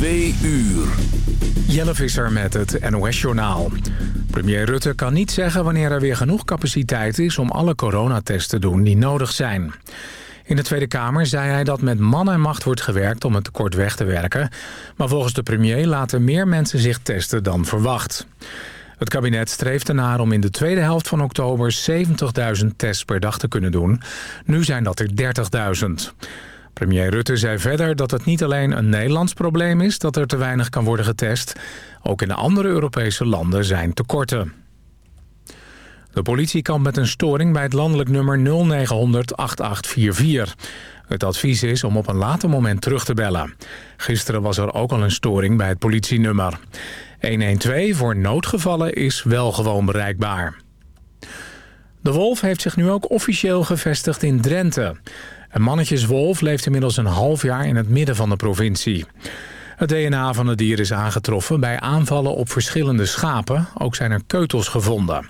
Twee uur. Jelle Visser met het NOS-journaal. Premier Rutte kan niet zeggen wanneer er weer genoeg capaciteit is... om alle coronatests te doen die nodig zijn. In de Tweede Kamer zei hij dat met man en macht wordt gewerkt om het tekort weg te werken. Maar volgens de premier laten meer mensen zich testen dan verwacht. Het kabinet streeft ernaar om in de tweede helft van oktober 70.000 tests per dag te kunnen doen. Nu zijn dat er 30.000. Premier Rutte zei verder dat het niet alleen een Nederlands probleem is... dat er te weinig kan worden getest. Ook in andere Europese landen zijn tekorten. De politie kan met een storing bij het landelijk nummer 0900 8844. Het advies is om op een later moment terug te bellen. Gisteren was er ook al een storing bij het politienummer. 112 voor noodgevallen is wel gewoon bereikbaar. De wolf heeft zich nu ook officieel gevestigd in Drenthe. Een mannetjeswolf leeft inmiddels een half jaar in het midden van de provincie. Het DNA van het dier is aangetroffen bij aanvallen op verschillende schapen. Ook zijn er keutels gevonden.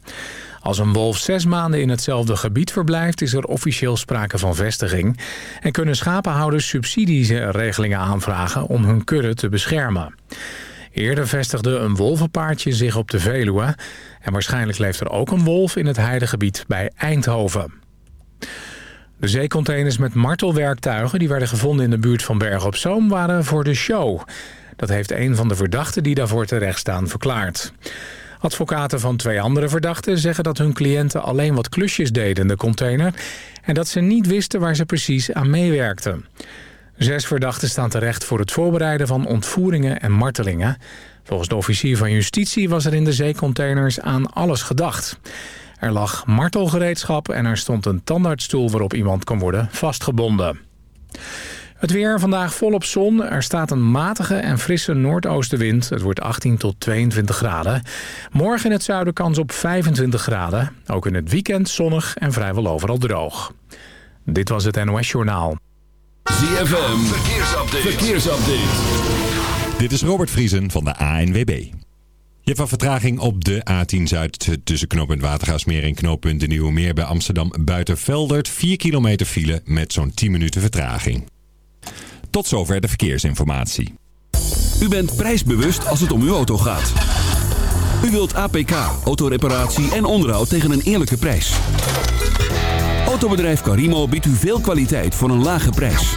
Als een wolf zes maanden in hetzelfde gebied verblijft... is er officieel sprake van vestiging... en kunnen schapenhouders subsidieregelingen aanvragen... om hun kudde te beschermen. Eerder vestigde een wolvenpaardje zich op de Veluwe... en waarschijnlijk leeft er ook een wolf in het heidegebied bij Eindhoven. De zeecontainers met martelwerktuigen die werden gevonden in de buurt van Berg op Zoom waren voor de show. Dat heeft een van de verdachten die daarvoor terecht staan verklaard. Advocaten van twee andere verdachten zeggen dat hun cliënten alleen wat klusjes deden in de container... en dat ze niet wisten waar ze precies aan meewerkten. Zes verdachten staan terecht voor het voorbereiden van ontvoeringen en martelingen. Volgens de officier van justitie was er in de zeecontainers aan alles gedacht. Er lag martelgereedschap en er stond een tandartsstoel waarop iemand kon worden vastgebonden. Het weer vandaag volop zon. Er staat een matige en frisse noordoostenwind. Het wordt 18 tot 22 graden. Morgen in het zuiden kans op 25 graden. Ook in het weekend zonnig en vrijwel overal droog. Dit was het NOS Journaal. ZFM, verkeersupdate. verkeersupdate. Dit is Robert Vriesen van de ANWB. Hebt wat vertraging op de A10 Zuid tussen knooppunt Watergaasmeer en knooppunt De Nieuwe Meer bij Amsterdam buiten Veldert. 4 kilometer file met zo'n 10 minuten vertraging. Tot zover de verkeersinformatie. U bent prijsbewust als het om uw auto gaat. U wilt APK, autoreparatie en onderhoud tegen een eerlijke prijs. Autobedrijf Carimo biedt u veel kwaliteit voor een lage prijs.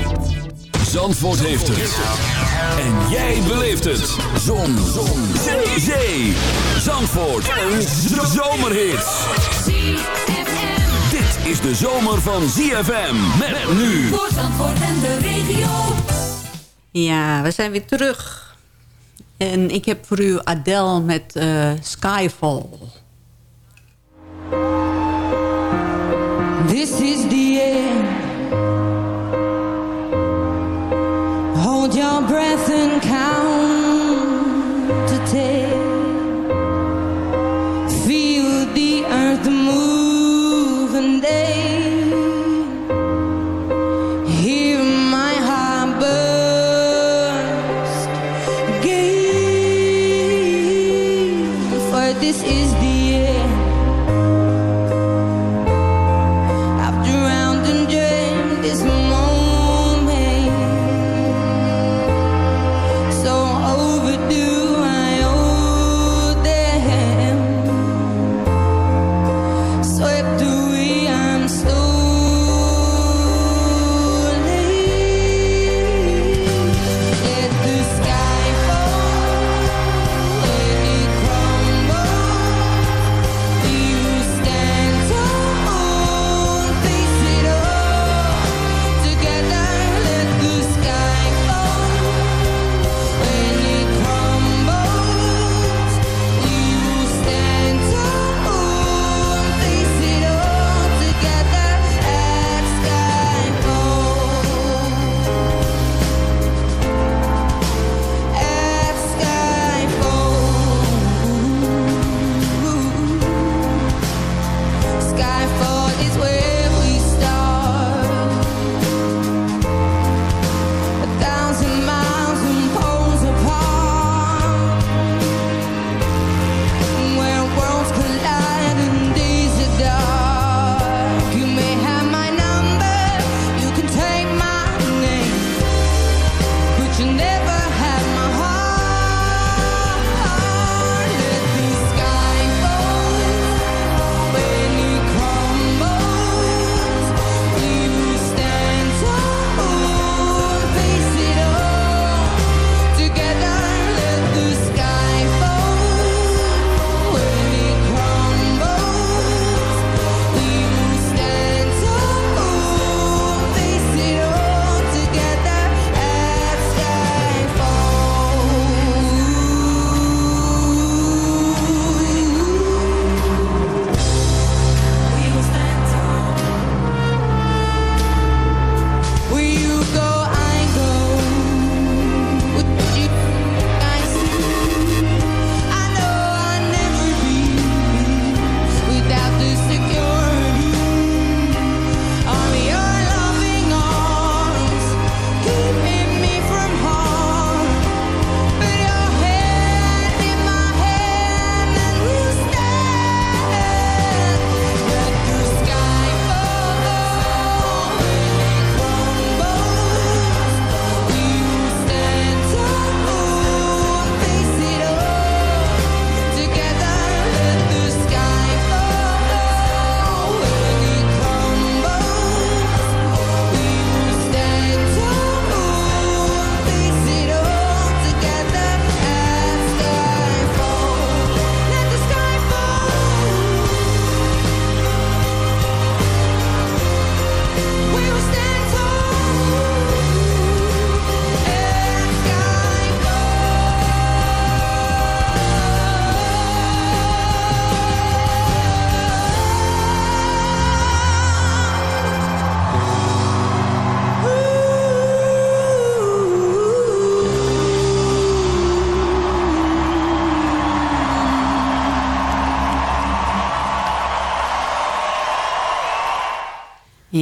Zandvoort heeft het. En jij beleeft het. Zon. Zon. Zee. Zee. Zandvoort. Een zomerhit. Dit is de zomer van ZFM. Met nu. Voor Zandvoort en de regio. Ja, we zijn weer terug. En ik heb voor u Adele met eh, Skyfall. This is the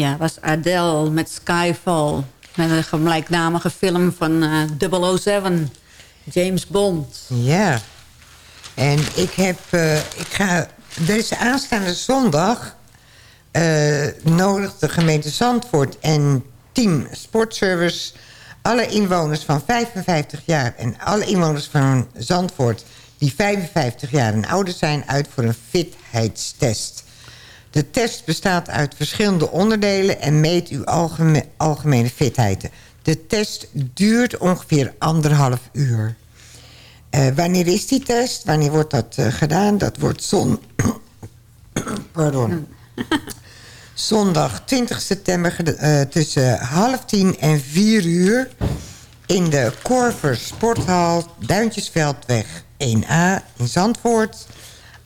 Ja, was Adele met Skyfall. Met een gelijknamige film van eh 007. James Bond. Ja. En ik heb... eh, ik ga deze aanstaande zondag... eh nodig de gemeente Zandvoort en team Sportservice... alle inwoners van 55 jaar en alle inwoners van Zandvoort... die 55 jaar en ouder zijn uit voor een fitheidstest. De test bestaat uit verschillende onderdelen... en meet uw algeme- algemene fitheid. De test duurt ongeveer anderhalf uur. Eh, wanneer is die test? Wanneer wordt dat eh, gedaan? Dat wordt. Zondag 20 september eh, tussen half tien en vier uur... in de Korver Sporthal Duintjesveldweg 1A in Zandvoort.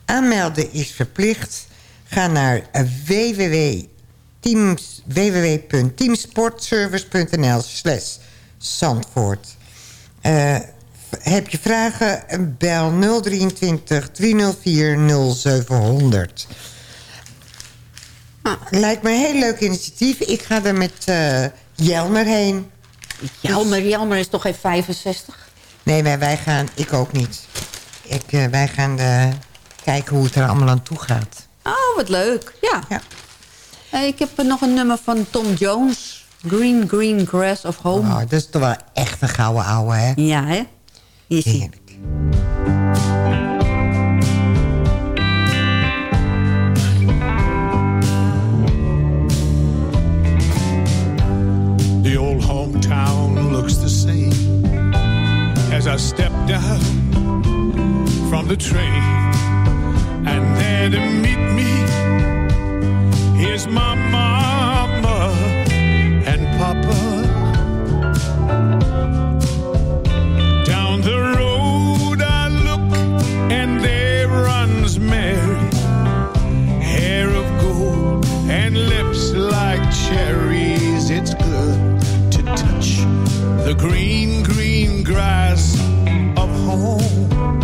Aanmelden is verplicht. Ga naar www.teams- www.teamsportservice.nl slash Zandvoort. Eh, heb je vragen? Bel 023 304 0700. Lijkt me een heel leuk initiatief. Ik ga er met eh, Jelmer heen. Jelmer, Jelmer is toch geen 65? Nee, maar wij gaan... Ik ook niet. Ik, eh, wij gaan kijken hoe het er allemaal aan toe gaat. Oh, wat leuk. Ja. Ja. Eh, ik heb nog een nummer van Tom Jones. Green, Green Grass of Home. Oh, dat is toch wel echt een gouden ouwe, hè? Ja, hè? Hier. Heerlijk. The old hometown looks the same as I step down from the train. Meet me is my mama and papa. Down the road I look and there runs Mary hair of gold and lips like cherries. It's good to touch the green, green grass of home.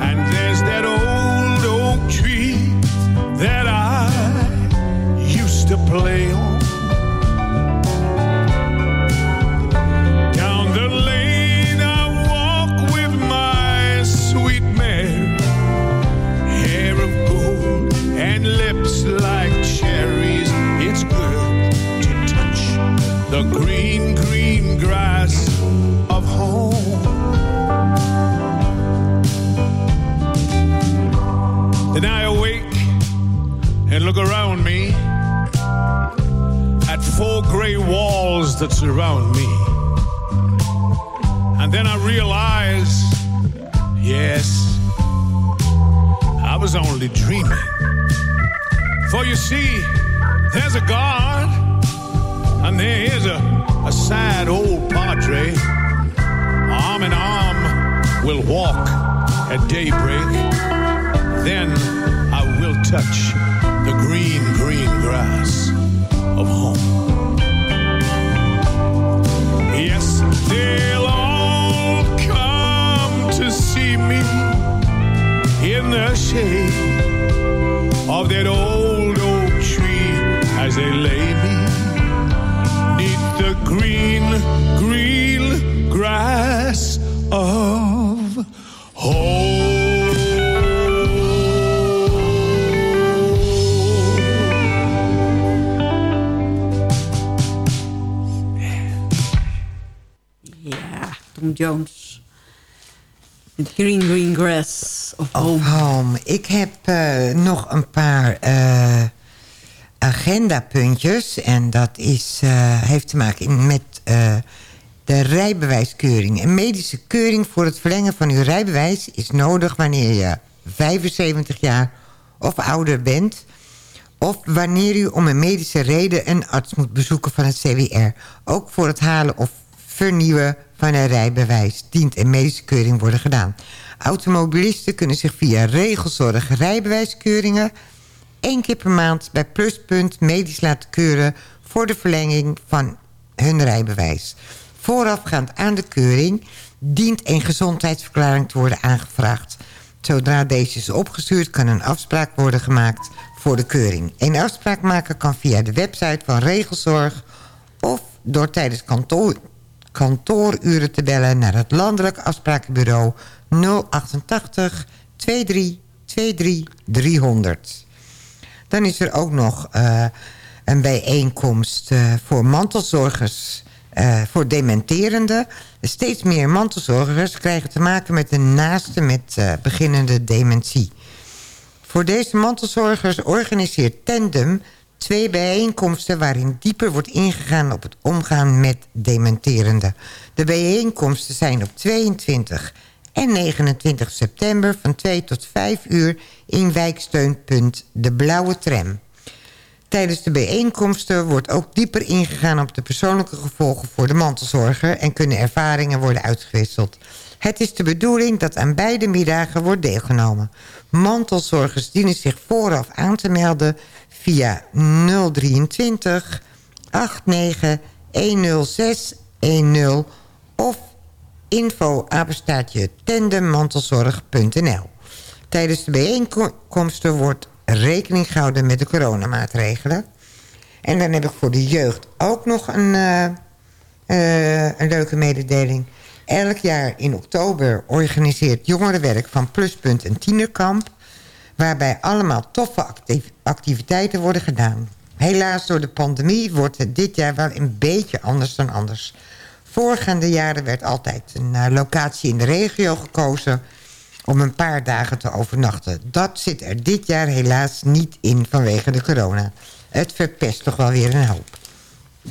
And there's that old oak tree that I used to play on. Surround me. Green, Green Grass of Home. Of home. Ik heb eh, nog een paar eh, agendapuntjes. En dat is, eh, heeft te maken met de rijbewijskeuring. Een medische keuring voor het verlengen van uw rijbewijs... is nodig wanneer je 75 jaar of ouder bent... of wanneer u om een medische reden een arts moet bezoeken van het CWR. Ook voor het halen of vernieuwen van een rijbewijs dient medische keuring worden gedaan. Automobilisten kunnen zich via regelzorg rijbewijskeuringen... één keer per maand bij Pluspunt medisch laten keuren... voor de verlenging van hun rijbewijs. Voorafgaand aan de keuring dient een gezondheidsverklaring te worden aangevraagd. Zodra deze is opgestuurd kan een afspraak worden gemaakt voor de keuring. Een afspraak maken kan via de website van Regelzorg... of door tijdens kantoor, kantooruren te bellen naar het landelijk afsprakenbureau 088 23 23 300. Dan is er ook nog uh, een bijeenkomst uh, voor mantelzorgers... Uh, voor dementerende. Steeds meer mantelzorgers krijgen te maken met een naaste met beginnende dementie. Voor deze mantelzorgers organiseert Tandem twee bijeenkomsten... waarin dieper wordt ingegaan op het omgaan met dementerende. De bijeenkomsten zijn op 22 en 29 september van 2 tot 5 uur... in wijksteunpunt De Blauwe Tram. Tijdens de bijeenkomsten wordt ook dieper ingegaan op de persoonlijke gevolgen voor de mantelzorger... en kunnen ervaringen worden uitgewisseld. Het is de bedoeling dat aan beide middagen wordt deelgenomen. Mantelzorgers dienen zich vooraf aan te melden via 023 89 106 10 of info apenstaatje tandemmantelzorg.nl. Tijdens de bijeenkomsten wordt rekening gehouden met de coronamaatregelen. En dan heb ik voor de jeugd ook nog een, uh, uh, een leuke mededeling. Elk jaar in oktober organiseert Jongerenwerk van Pluspunt een tienerkamp... waarbij allemaal toffe activ activiteiten worden gedaan. Helaas door de pandemie wordt het dit jaar wel een beetje anders dan anders. Voorgaande jaren werd altijd een locatie in de regio gekozen... om een paar dagen te overnachten. Dat zit er dit jaar helaas niet in vanwege de corona. Het verpest toch wel weer een hoop.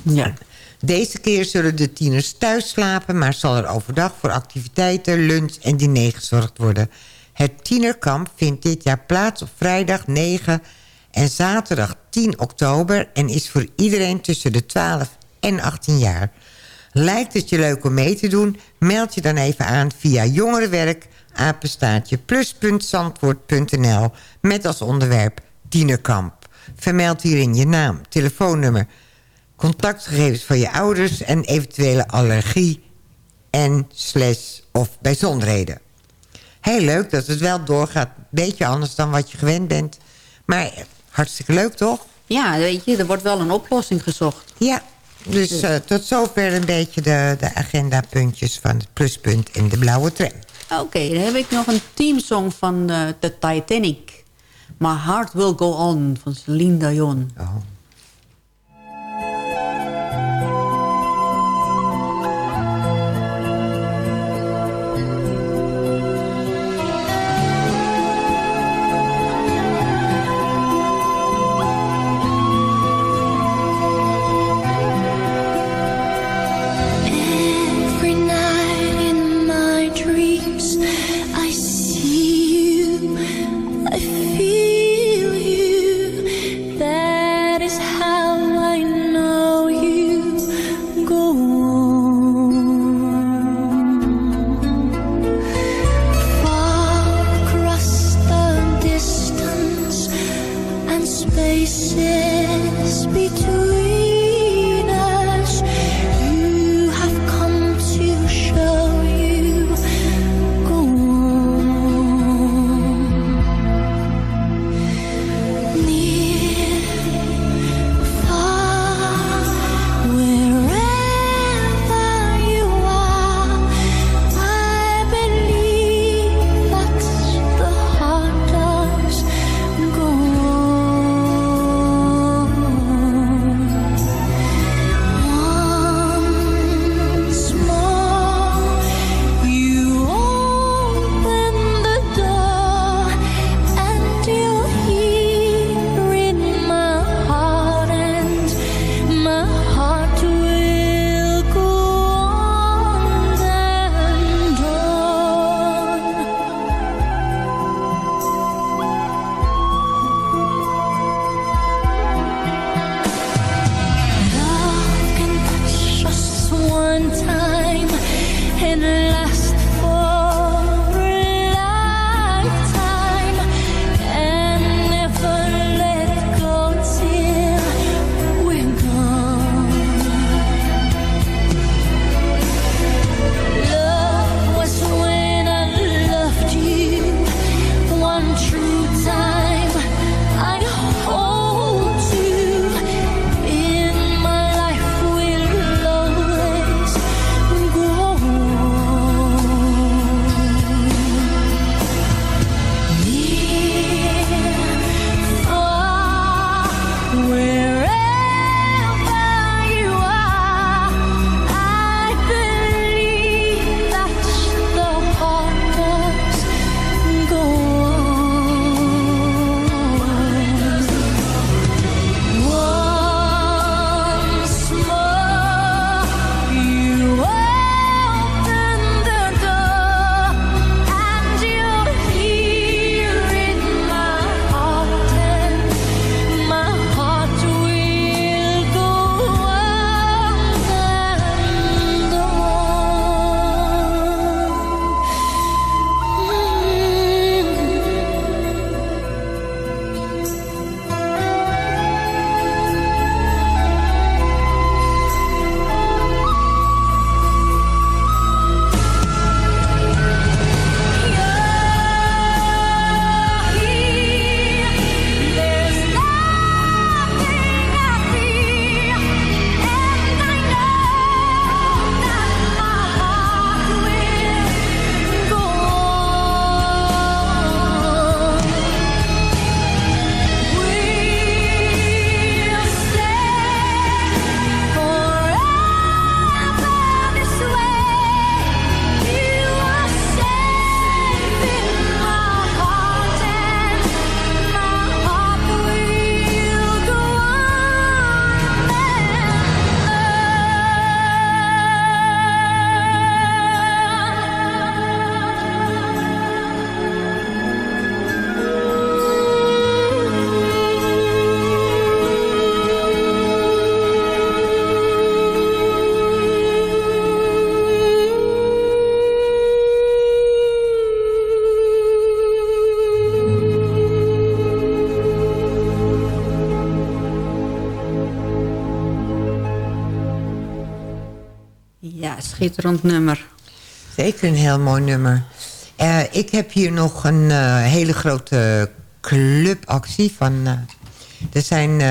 Ja. Deze keer zullen de tieners thuis slapen... maar zal er overdag voor activiteiten, lunch en diner gezorgd worden. Het tienerkamp vindt dit jaar plaats op vrijdag 9 en zaterdag 10 oktober... en is voor iedereen tussen de 12 en 18 jaar. Lijkt het je leuk om mee te doen? Meld je dan even aan via jongerenwerk met als onderwerp tienerkamp. Vermeld hierin je naam, telefoonnummer contactgegevens van je ouders... en eventuele allergie en slash of bijzonderheden. Heel leuk dat het wel doorgaat. Beetje anders dan wat je gewend bent. Maar hartstikke leuk, toch? Ja, weet je, er wordt wel een oplossing gezocht. Ja, dus uh, tot zover een beetje de, de agendapuntjes van het pluspunt en de blauwe tram. Oké, okay, dan heb ik nog een teamsong van uh, de Titanic. My Heart Will Go On van Celine Dion. Oh. Schitterend nummer. Zeker een heel mooi nummer. Eh, ik heb hier nog een eh, hele grote clubactie van... eh, er zijn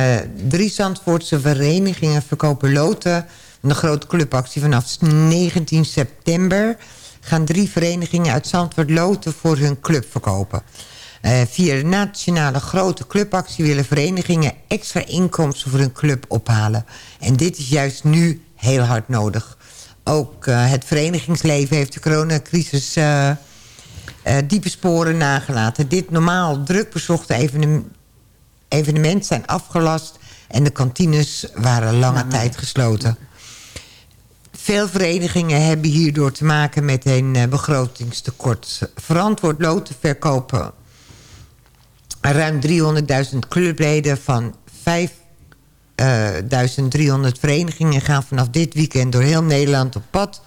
drie Zandvoortse verenigingen verkopen loten. Een grote clubactie vanaf 19 september... gaan drie verenigingen uit Zandvoort loten voor hun club verkopen. Via de nationale grote clubactie willen verenigingen extra inkomsten voor hun club ophalen. En dit is juist nu heel hard nodig. Ook eh, het verenigingsleven heeft de coronacrisis eh, eh, diepe sporen nagelaten. Dit normaal druk bezochte evenem evenement zijn afgelast... en de kantines waren lange tijd gesloten. Veel verenigingen hebben hierdoor te maken met een begrotingstekort. Verantwoord loten verkopen ruim 300.000 clubleden van 5.300 verenigingen... gaan vanaf dit weekend door heel Nederland op pad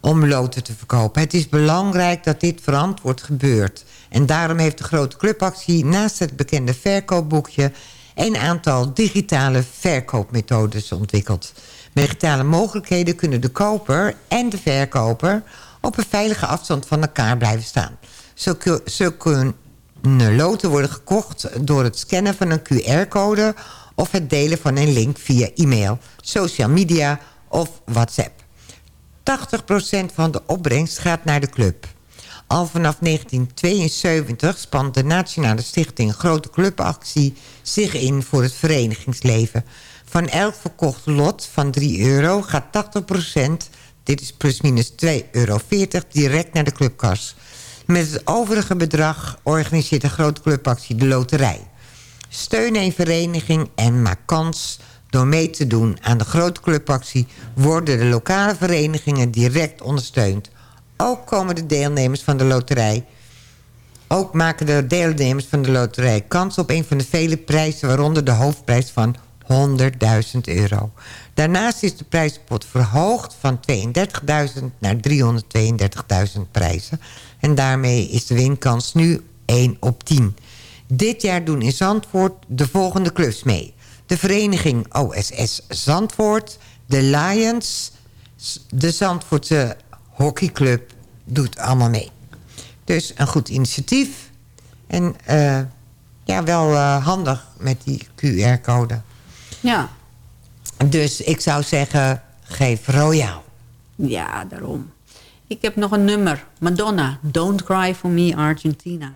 om loten te verkopen. Het is belangrijk dat dit verantwoord gebeurt. En daarom heeft de grote clubactie naast het bekende verkoopboekje... een aantal digitale verkoopmethodes ontwikkeld. Met digitale mogelijkheden kunnen de koper en de verkoper... op een veilige afstand van elkaar blijven staan. Zo, zo kunnen loten worden gekocht door het scannen van een QR-code... of het delen van een link via e-mail, social media of WhatsApp. 80% van de opbrengst gaat naar de club. Al vanaf 1972 spant de Nationale Stichting Grote Clubactie zich in voor het verenigingsleven. Van elk verkocht lot van 3 euro gaat 80%, dit is plusminus 2,40 euro, direct naar de clubkas. Met het overige bedrag organiseert de Grote Clubactie de loterij. Steun een vereniging en maak kans door mee te doen aan de grote clubactie... worden de lokale verenigingen direct ondersteund. Ook komen de deelnemers van de loterij... Ook maken de deelnemers van de loterij kans op een van de vele prijzen... waaronder de hoofdprijs van 100.000 euro. Daarnaast is de prijzenpot verhoogd van 32.000 naar 332.000 prijzen. En daarmee is de winkans nu 1 op 10. Dit jaar doen in Zandvoort de volgende clubs mee. De vereniging OSS Zandvoort, de Lions, de Zandvoortse hockeyclub doet allemaal mee. Dus een goed initiatief. En eh, ja, wel eh, handig met die QR-code. Ja, Dus ik zou zeggen, geef royaal. ja, daarom. Ik heb nog een nummer. Madonna, Don't Cry For Me, Argentina.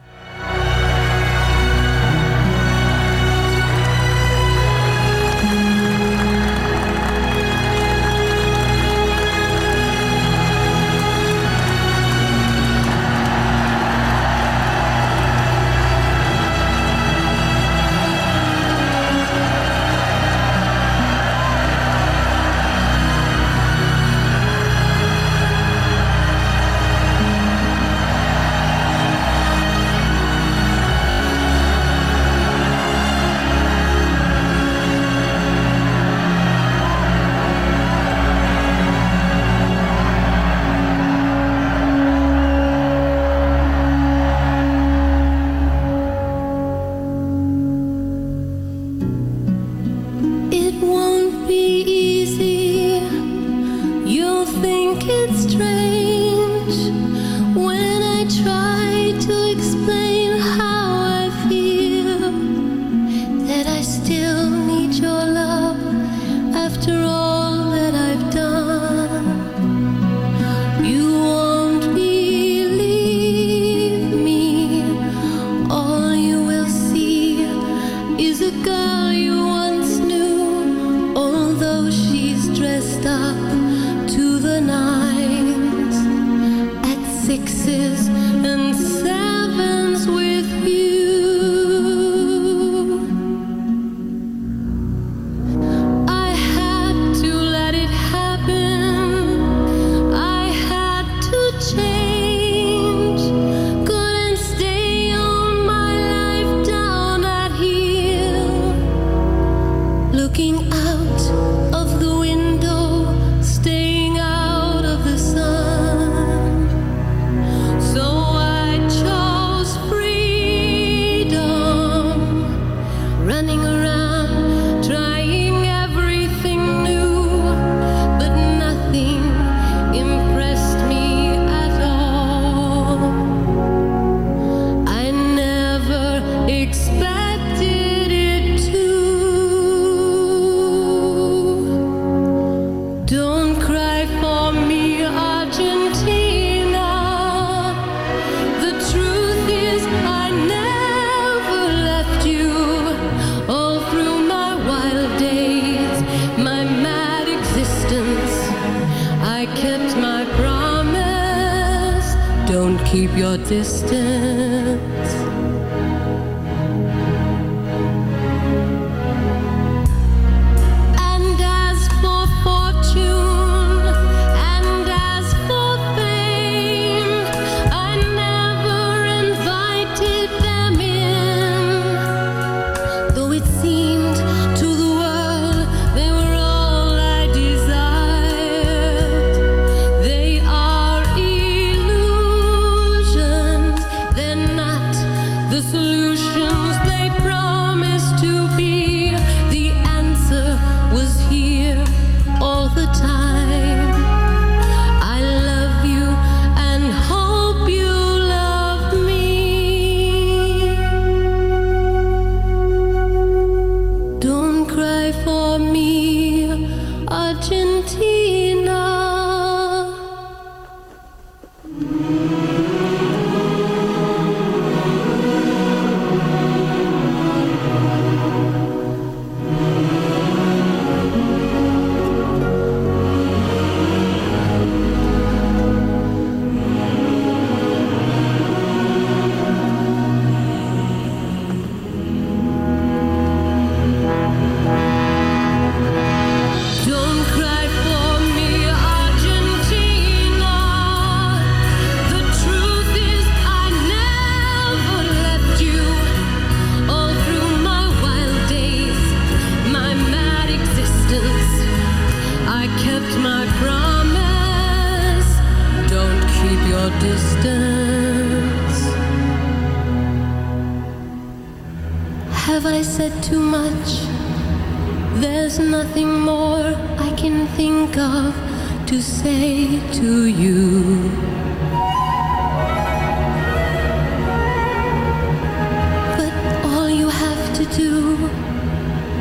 Your distance.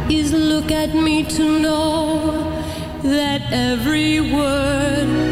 Is look at me to know that every word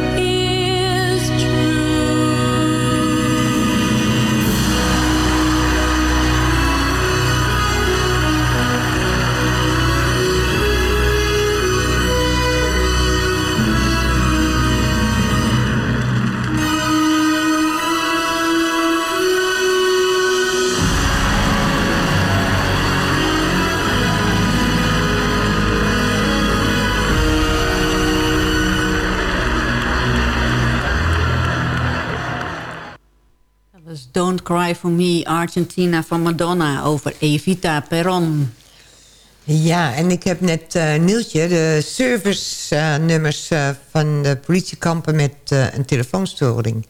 Cry For Me, Argentina van Madonna... over Evita Perron. Ja, en ik heb net eh Nieltje de servicenummers eh, van de politiekampen met eh, een telefoonstoring.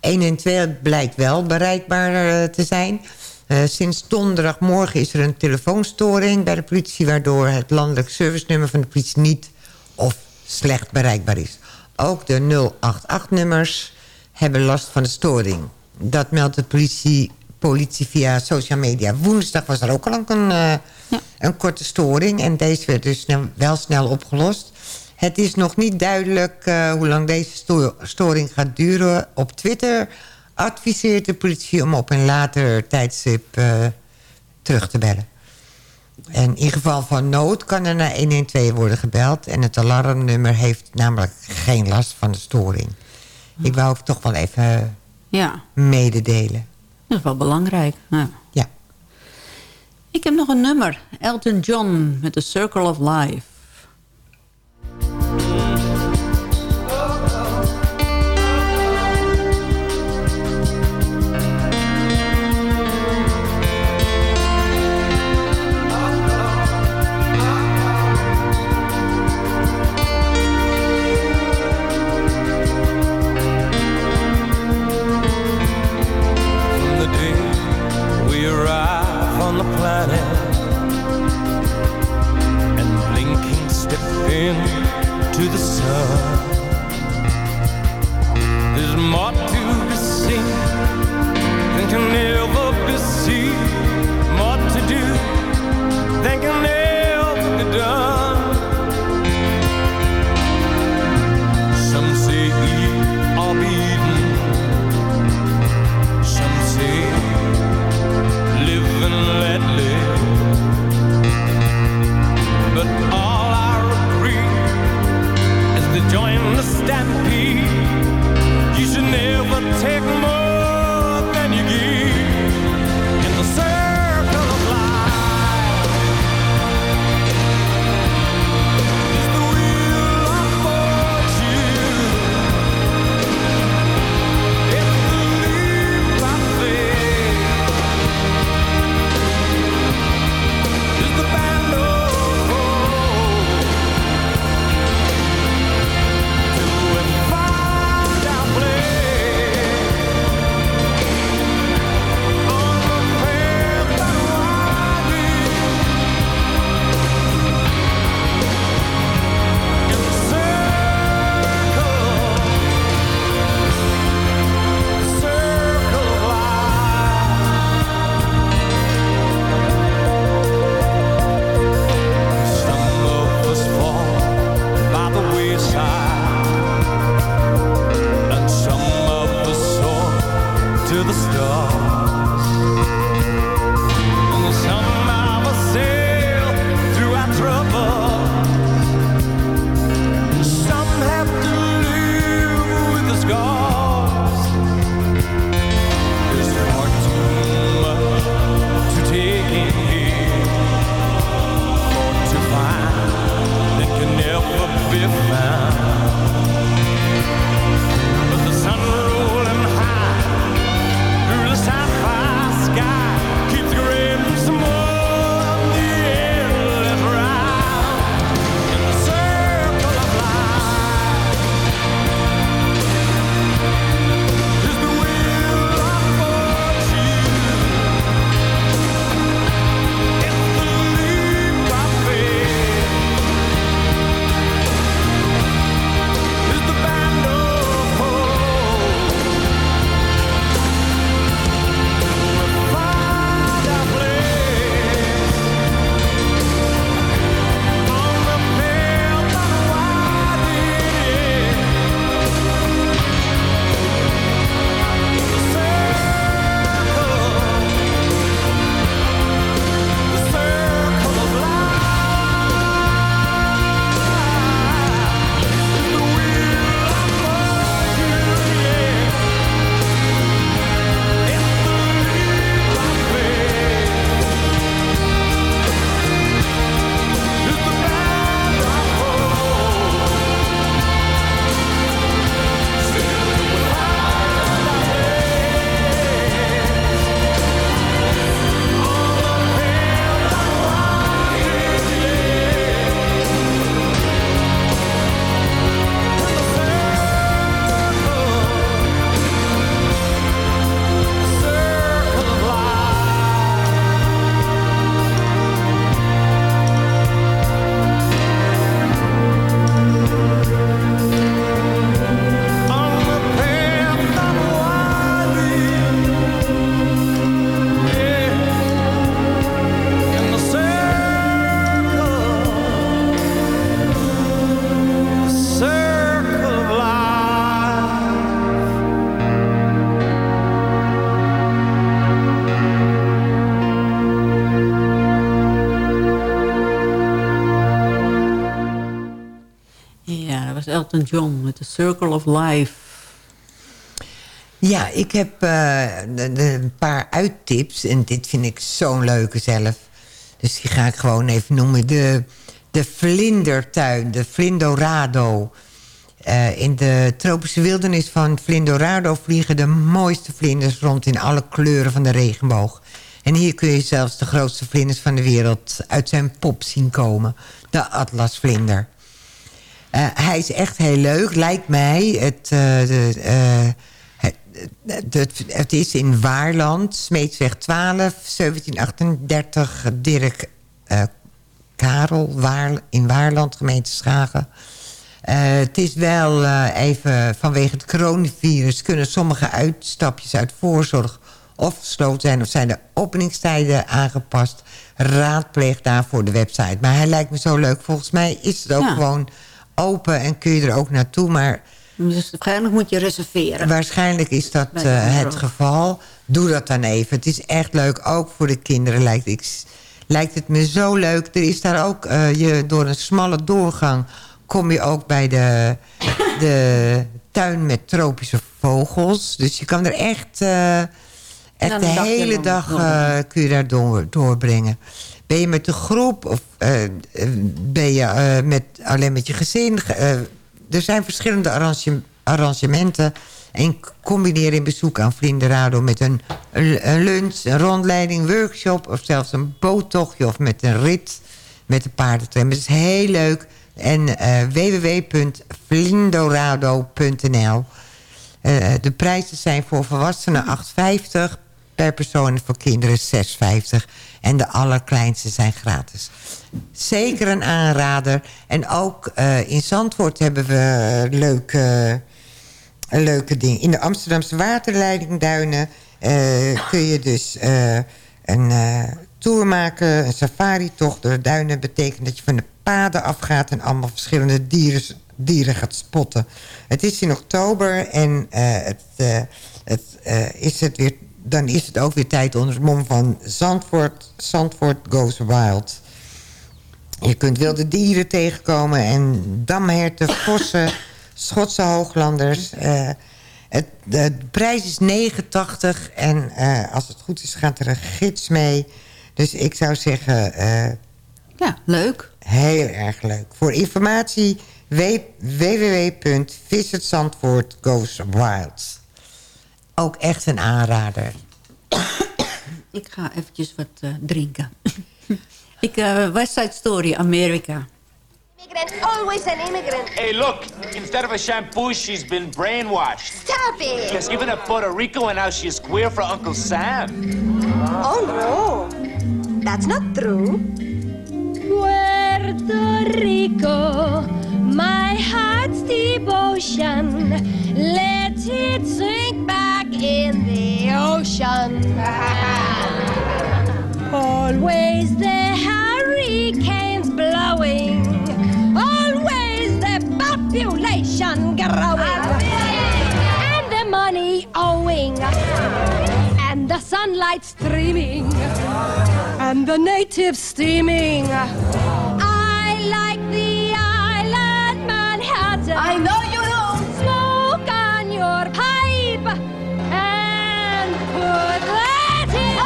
112 blijkt wel bereikbaar eh, te zijn. Eh, sinds donderdagmorgen is er een telefoonstoring bij de politie... waardoor het landelijk servicenummer van de politie niet of slecht bereikbaar is. Ook de 088-nummers hebben last van de storing. Dat meldt de politie, politie via social media. Woensdag was er ook al een, eh, een korte storing. En deze werd dus wel snel opgelost. Het is nog niet duidelijk eh, hoe lang deze sto- storing gaat duren. Op Twitter adviseert de politie om op een later tijdstip eh, terug te bellen. En in geval van nood kan er naar 112 worden gebeld. En het alarmnummer heeft namelijk geen last van de storing. Ik wou toch wel even Ja, mededelen. dat is wel belangrijk. Ja. Ja. Ik heb nog een nummer. Elton John met The Circle of Life. John met The Circle of Life. Ja, ik heb eh, een paar uittips. En dit vind ik zo'n leuke zelf. Dus die ga ik gewoon even noemen. De, de vlindertuin, de Flindorado. Eh, in de tropische wildernis van Flindorado vliegen de mooiste vlinders rond in alle kleuren van de regenboog. En hier kun je zelfs de grootste vlinders van de wereld uit zijn pop zien komen. De atlasvlinder. Eh, hij is echt heel leuk, lijkt mij. Het, eh, de, eh, het, het, is in Waarland, Smeetsweg 12, 1738. Dirk Karel Waar, in Waarland, gemeente Schagen. Het is wel even vanwege het coronavirus... kunnen sommige uitstapjes uit voorzorg of gesloten zijn... of zijn de openingstijden aangepast. Raadpleeg daarvoor de website. Maar hij lijkt me zo leuk. Volgens mij is het ook Ja. gewoon open en kun je er ook naartoe. Maar Dus waarschijnlijk moet je reserveren. waarschijnlijk is dat eh, het geval. Doe dat dan even. Het is echt leuk. Ook voor de kinderen lijkt, ik, lijkt het me zo leuk. Er is daar ook, eh, je, door een smalle doorgang... kom je ook bij de, de tuin met tropische vogels. Dus je kan er echt, echt dan de hele dag kun je daar door, doorbrengen. Ben je met de groep of eh, ben je eh, met, alleen met je gezin? Eh, er zijn verschillende arrange- arrangementen. En combineren in bezoek aan Vlinderado met een, lunch, een rondleiding, workshop... of zelfs een boottochtje of met een rit met de paardentram. Het is heel leuk. En eh, De prijzen zijn voor volwassenen 8,50 per persoon voor kinderen 6,50. En de allerkleinste zijn gratis. Zeker een aanrader. En ook eh, in Zandvoort hebben we eh, leuke, een leuke ding. In de Amsterdamse waterleidingduinen eh, kun je dus een tour maken. Een safari-tocht door de duinen betekent dat je van de paden afgaat... en allemaal verschillende dieren, dieren gaat spotten. Het is in oktober en het, het, is het weer, dan is het ook weer tijd onder het mom van Zandvoort. Zandvoort goes wild. Je kunt wilde dieren tegenkomen en damherten, vossen, Schotse hooglanders. Eh, het, de prijs is 89 en eh, als het goed is gaat er een gids mee. Dus ik zou zeggen, eh, Ja, leuk. heel erg leuk. Voor informatie www.visitzandvoort goes wild. Ook echt een aanrader. Ik ga eventjes wat eh, drinken. ik, eh West Side Story, Amerika. Immigrant, always an immigrant. Hey, look, instead of a shampoo, she's been brainwashed. Stop it! She was given a Puerto Rico and now she's queer for Uncle Sam. Oh no, that's not true. Puerto Rico, my heart's devotion. Let it sink back in the ocean. Always the hurricanes blowing. Always the population growing. And the money owing. And the sunlight streaming. And the natives steaming. I know you do. Smoke on your pipe and put that in.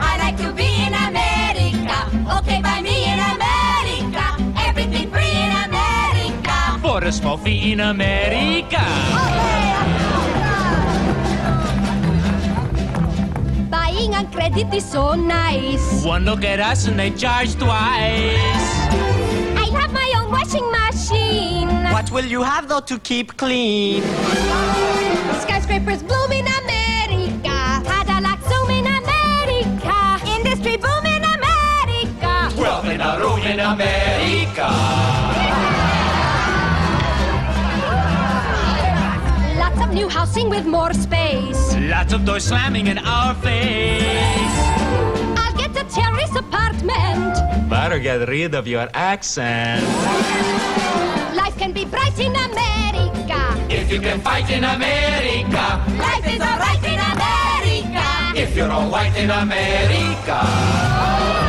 I like to be in America. Okay, by me in America. Everything free in America. For a small fee in America. Buying on credit is so nice. One look at us and they charge twice. I have my own washing machine. What will you have though to keep clean? Skyscrapers bloom in America. Cadillac zoom in America. Industry boom in America. Wealth in a room in America. Lots of new housing with more space. Lots of doors slamming in our face. I'll get a terrace apartment. Better get rid of your accent. Life can be bright in America. If you can fight in America. Life is alright in America. If you're all white in America. America.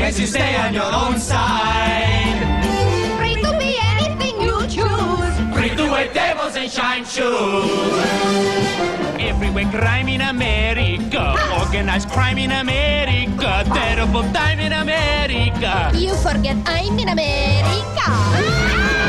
Long as you stay on your own side. Free to be anything you choose. Free to wear tables and shine shoes. Everywhere crime in America. Ah. Organized crime in America. Terrible time in America. You forget I'm in America. Ah.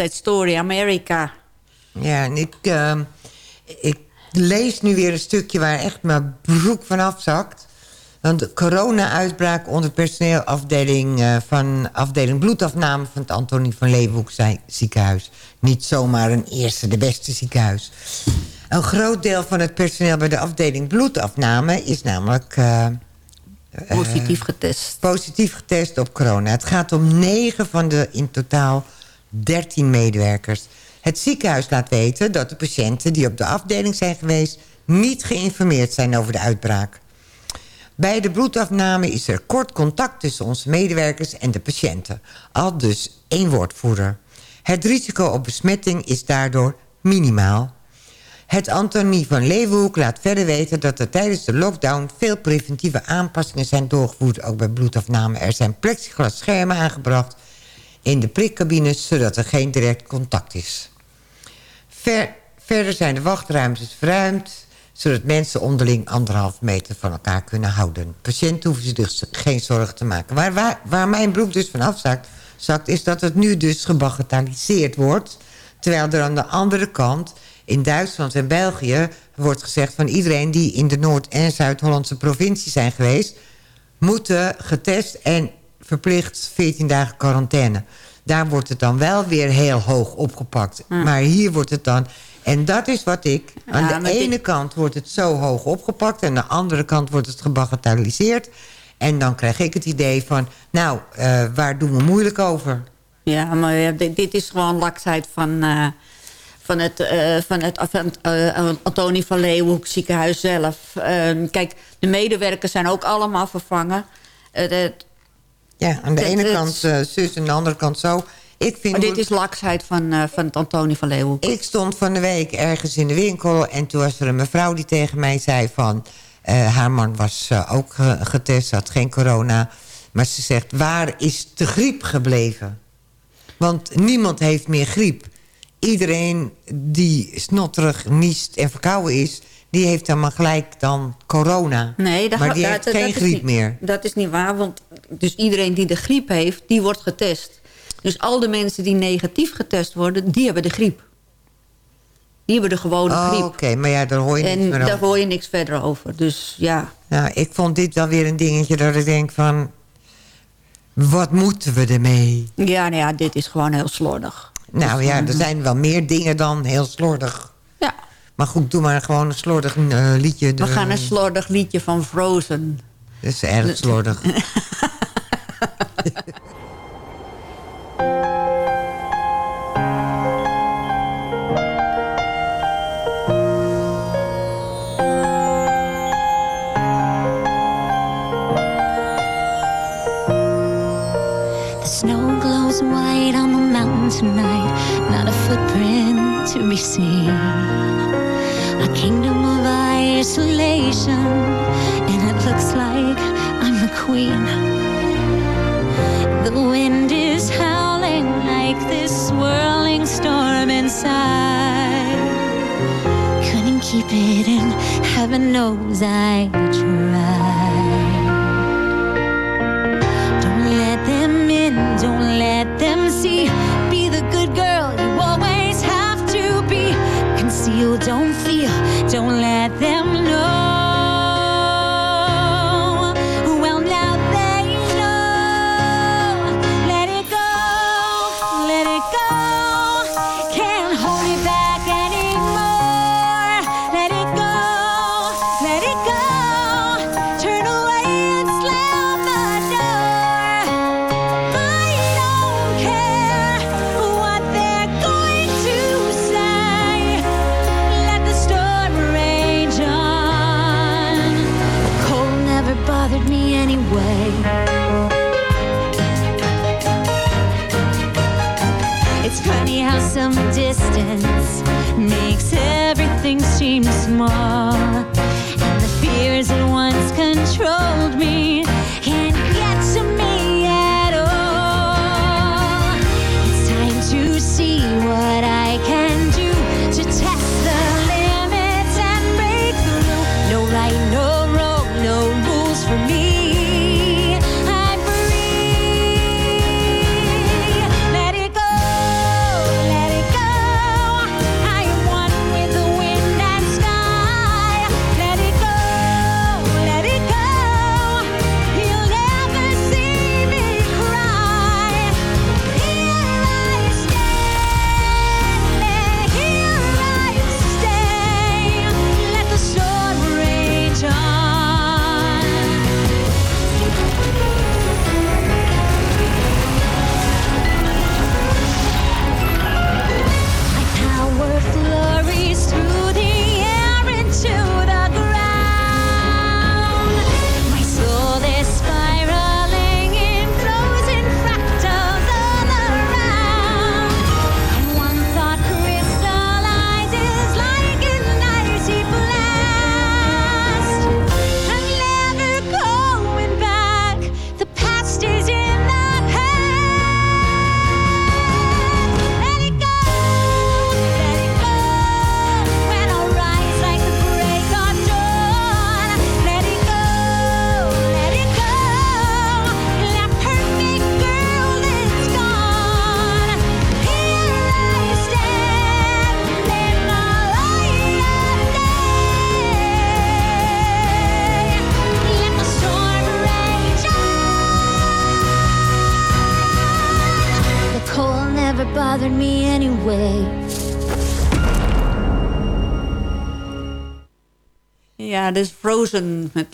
Side Story, Amerika. Ja, en ik, eh, ik lees nu weer een stukje waar echt mijn broek van afzakt. Want de corona-uitbraak onder personeelafdeling eh, van afdeling bloedafname van het Antonie van Leeuwenhoek ziekenhuis. Niet zomaar een eerste, de beste ziekenhuis. Een groot deel van het personeel bij de afdeling bloedafname is namelijk... eh, Positief getest. positief getest op corona. Het gaat om 9 van de in totaal 13 medewerkers. Het ziekenhuis laat weten dat de patiënten die op de afdeling zijn geweest... niet geïnformeerd zijn over de uitbraak. Bij de bloedafname is er kort contact tussen onze medewerkers en de patiënten. Al dus één woordvoerder. Het risico op besmetting is daardoor minimaal. Het Antonie van Leeuwenhoek laat verder weten dat er tijdens de lockdown veel preventieve aanpassingen zijn doorgevoerd, ook bij bloedafname. Er zijn plexiglas schermen aangebracht in de prikkabines, zodat er geen direct contact is. Ver- verder zijn de wachtruimtes verruimd, zodat mensen onderling anderhalf meter van elkaar kunnen houden. Patiënten hoeven zich dus geen zorgen te maken. Waar, waar, waar mijn broek dus van afzakt, zakt, is dat het nu dus gebagatelliseerd wordt. Terwijl er aan de andere kant in Duitsland en België wordt gezegd van iedereen die in de Noord- en Zuid-Hollandse provincie zijn geweest, moeten getest en verplicht 14 dagen quarantaine. Daar wordt het dan wel weer heel hoog opgepakt. Maar hier wordt het dan... En dat is wat ik... Aan Ja, de ene kant wordt het zo hoog opgepakt... en aan de andere kant wordt het gebagatelliseerd. En dan krijg ik het idee van... nou, eh, waar doen we moeilijk over? Ja, maar ja, dit, dit is gewoon laksheid van, eh, van het, eh, van het, het eh, Antonie van Leeuwenhoek ziekenhuis zelf. Ehm, kijk, de medewerkers zijn ook allemaal vervangen. Eh, de- Ja, aan de ene het- kant eh, zus en aan de andere kant zo. Ik vind maar dit is laksheid van, eh, van het Antonie van Leeuwenhoek. Ik stond van de week ergens in de winkel... en toen was er een mevrouw die tegen mij zei van... eh, haar man was ook ge- getest, had geen corona. Maar ze zegt, waar is de griep gebleven? Want niemand heeft meer griep. Iedereen die snotterig, niest en verkouden is... die heeft dan maar gelijk dan corona. Nee, dat, maar die dat- heeft dat geen griep niet- meer. Dat is niet waar, want dus iedereen die de griep heeft, die wordt getest. Dus al de mensen die negatief getest worden, die hebben de griep. Die hebben de gewone Oh, griep. Oké, maar ja, daar hoor je niks En meer daar over. hoor je niks verder over. Dus ja, Nou, ik vond dit wel weer een dingetje dat ik denk van... Wat moeten we ermee? ja, nou ja dit is gewoon heel slordig. Nou ja, er zijn wel meer dingen dan heel slordig. Ja. Maar goed, doe maar gewoon een slordig eh, liedje. We gaan een slordig liedje van Frozen. Dat is erg slordig. The snow glows white on the mountain tonight, not a footprint to be seen. Kingdom of isolation, and it looks like I'm the queen. The wind is howling like this swirling storm inside. Couldn't keep it in, heaven knows I tried. Don't let them in, don't let don't feel, don't let them know.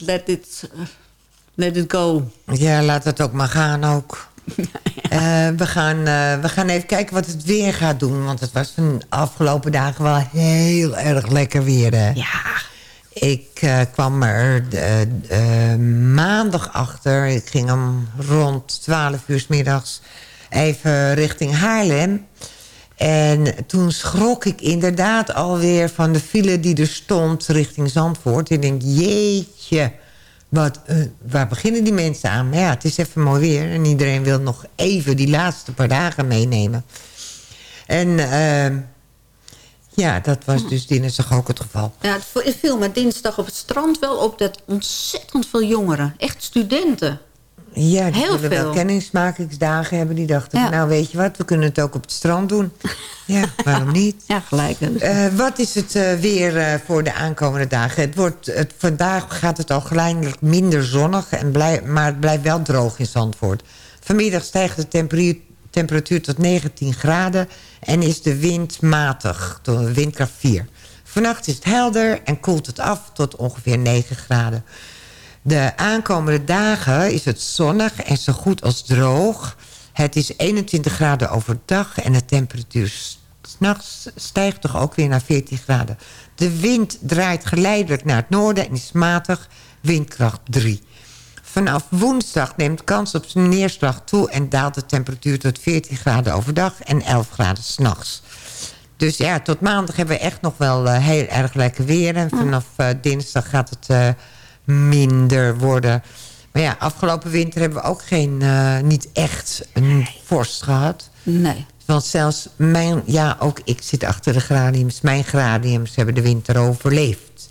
Let It, eh, let it Go. Ja, laat het ook maar gaan ook. Eh, we, gaan, eh, we gaan even kijken wat het weer gaat doen. Want het was de afgelopen dagen wel heel erg lekker weer. Hè? Ja. Ik eh, kwam er maandag achter. Ik ging om rond 12 uur 's middags even richting Haarlem. En toen schrok ik inderdaad alweer van de file die er stond richting Zandvoort. Ik denk, jeetje, wat, eh, waar beginnen die mensen aan? Maar ja, het is even mooi weer. En iedereen wil nog even die laatste paar dagen meenemen. En ehm, ja, dat was dus dinsdag ook het geval. Ja, het viel me dinsdag op het strand wel op dat ontzettend veel jongeren, echt studenten. Ja, die Heel willen wel veel. kennismakingsdagen hebben. Die dachten, Ja. nou weet je wat, we kunnen het ook op het strand doen. ja, waarom niet? Ja, gelijk. Eh, wat is het eh, weer eh, voor de aankomende dagen? Het wordt, het, vandaag gaat het al geleidelijk minder zonnig, en blij, maar het blijft wel droog in Zandvoort. Vanmiddag stijgt de temperatuur, temperatuur tot 19 graden en is de wind matig, tot windkracht 4. Vannacht is het helder en koelt het af tot ongeveer 9 graden. De aankomende dagen is het zonnig en zo goed als droog. Het is 21 graden overdag en de temperatuur s'nachts stijgt toch ook weer naar 14 graden. De wind draait geleidelijk naar het noorden en is matig, windkracht 3. Vanaf woensdag neemt kans op neerslag toe... en daalt de temperatuur tot 14 graden overdag en 11 graden s'nachts. Dus ja, tot maandag hebben we echt nog wel eh, heel erg lekker weer. En vanaf eh, dinsdag gaat het eh, minder worden. Maar ja, afgelopen winter hebben we ook geen, eh, niet echt een vorst gehad. Nee. Want zelfs mijn, ja, ook ik zit achter de gradiums. Mijn gradiums hebben de winter overleefd.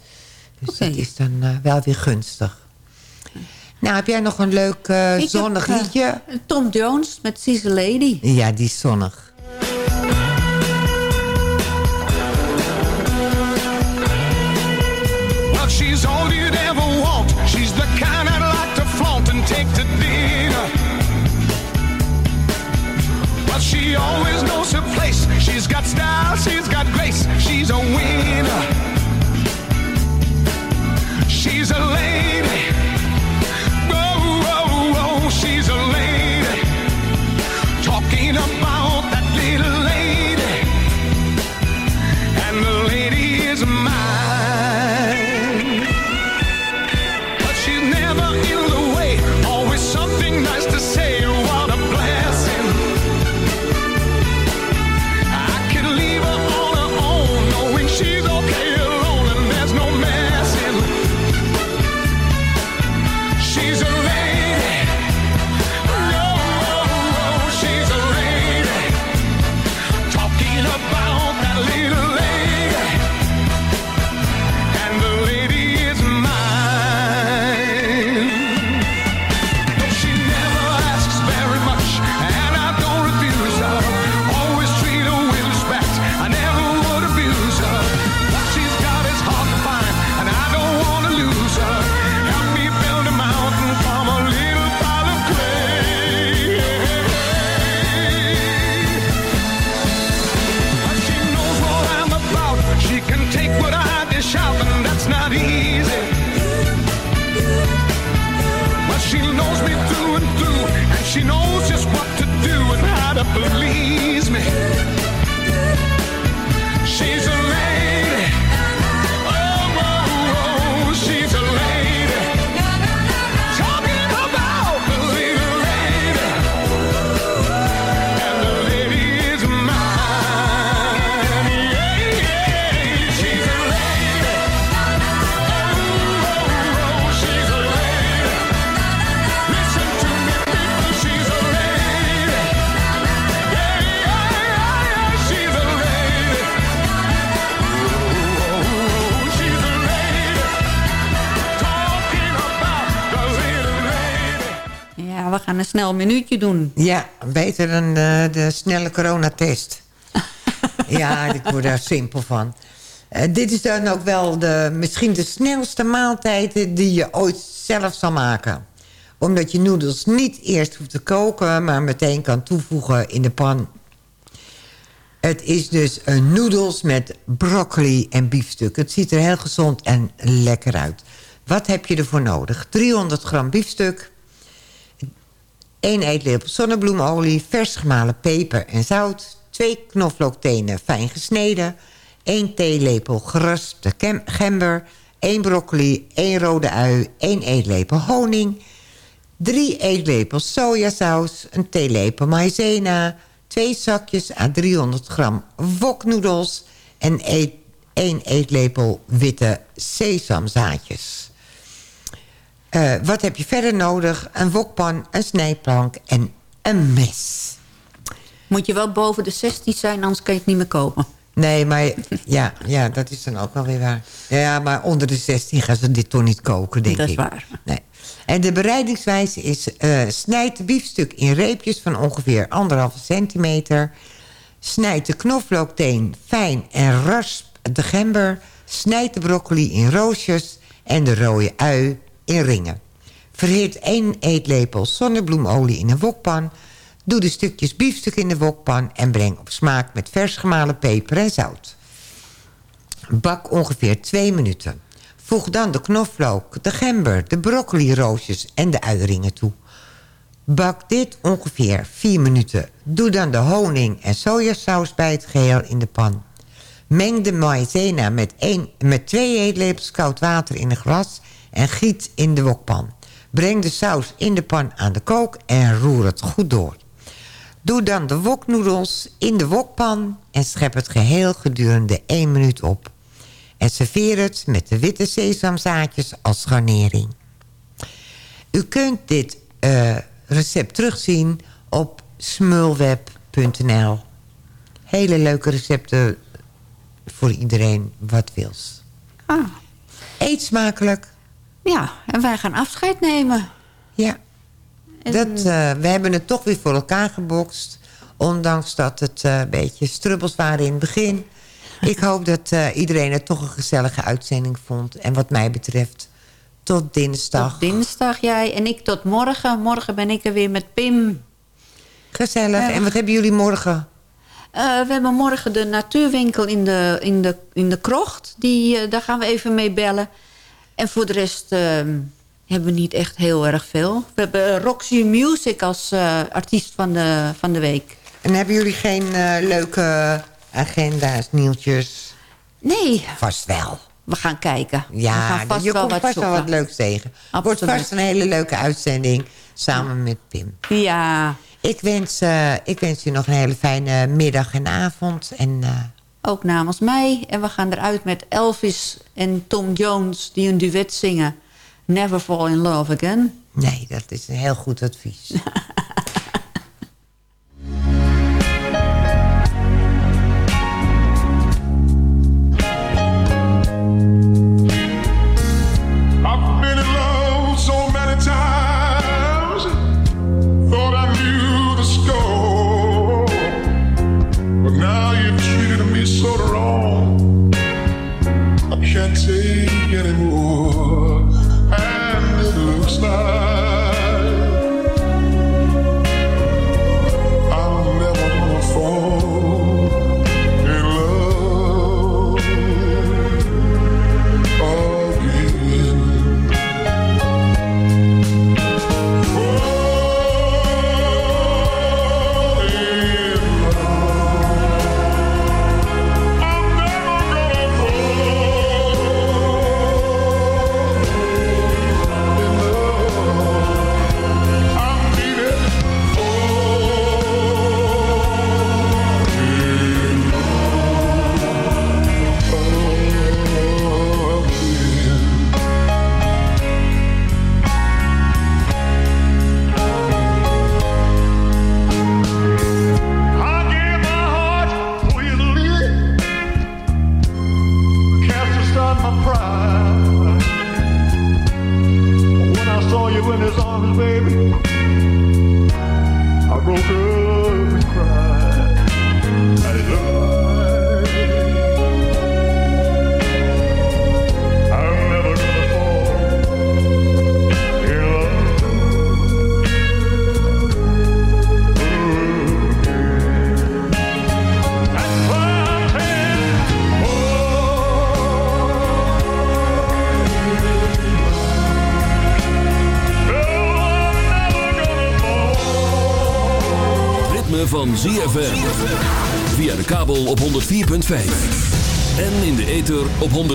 Dus dat is dan eh, wel weer gunstig. Nou, heb jij nog een leuk Ik zonnig heb, liedje? Tom Jones met She's a Lady. Ja, die is zonnig. She always knows her place. She's got style, she's got grace. She's a winner. Snel minuutje doen. Ja, beter dan eh, de snelle coronatest. ja, ik word daar simpel van. Eh, dit is dan ook wel de, misschien de snelste maaltijd die je ooit zelf zal maken. Omdat je noedels niet eerst hoeft te koken... maar meteen kan toevoegen in de pan. Het is dus een noedels met broccoli en biefstuk. Het ziet er heel gezond en lekker uit. Wat heb je ervoor nodig? 300 gram biefstuk. 1 eetlepel zonnebloemolie. Vers gemalen peper en zout. 2 knoflooktenen fijn gesneden. 1 theelepel geraspte gember. 1 broccoli. 1 rode ui. 1 eetlepel honing. 3 eetlepels sojasaus. Een theelepel maïzena. 2 zakjes à 300 gram woknoedels. En 1 eetlepel witte sesamzaadjes. Eh, wat heb je verder nodig? Een wokpan, een snijplank en een mes. Moet je wel boven de 16 zijn, anders kan je het niet meer kopen. Nee, maar ja, ja, dat is dan ook wel weer waar. Ja, maar onder de 16 gaan ze dit toch niet koken, denk Dat is ik. waar. Nee. En de bereidingswijze is... eh snijd de biefstuk in reepjes van ongeveer anderhalve centimeter. Snijd de knoflookteen fijn en rasp de gember. Snijd de broccoli in roosjes en de rode ui in ringen. Verhit 1 eetlepel zonnebloemolie in een wokpan. Doe de stukjes biefstuk in de wokpan en breng op smaak met vers gemalen peper en zout. Bak ongeveer 2 minuten. Voeg dan de knoflook, de gember, de broccoliroosjes en de uiringen toe. Bak dit ongeveer 4 minuten. Doe dan de honing en sojasaus bij het geheel in de pan. Meng de maïzena met, één- met 2 eetlepels koud water in een glas en giet in de wokpan. Breng de saus in de pan aan de kook en roer het goed door. Doe dan de woknoedels in de wokpan en schep het geheel gedurende 1 minuut op. En serveer het met de witte sesamzaadjes als garnering. U kunt dit eh, recept terugzien op smulweb.nl. Hele leuke recepten voor iedereen wat wils. Ah. Eet smakelijk. Ja, en wij gaan afscheid nemen. Ja. Dat, eh, we hebben het toch weer voor elkaar gebokst. Ondanks dat het eh, een beetje strubbels waren in het begin. Ik hoop dat eh, iedereen het toch een gezellige uitzending vond. En wat mij betreft, tot dinsdag. Tot dinsdag jij en ik tot morgen. Morgen ben ik er weer met Pim. Gezellig. En wat hebben jullie morgen? We hebben morgen de natuurwinkel in de, in de, in de krocht. Die, daar gaan we even mee bellen. En voor de rest eh, hebben we niet echt heel erg veel. We hebben Roxy Music als eh, artiest van de, van de week. En hebben jullie geen eh, leuke agenda's, nieuwtjes? Nee. Vast wel. We gaan kijken. we Ja, gaan vast je wel komt wat vast wel wat leuks tegen. Wordt Absoluut. vast een hele leuke uitzending samen met Pim. Ja. Ik wens, eh, ik wens je nog een hele fijne middag en avond. En Ook namens mij. En we gaan eruit met Elvis en Tom Jones die een duet zingen. Never Fall in Love Again. nee, dat is een heel goed advies. can't take anymore. And it looks like I'm never gonna fall.